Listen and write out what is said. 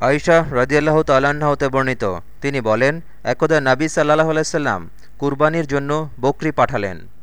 আয়শাহ রাজিয়াল্লাহ তাল্লাহ্ন হতে বর্ণিত। তিনি বলেন, একদা নাবী সাল্লাহ আলাইসাল্লাম কুরবানির জন্য বকরি পাঠালেন।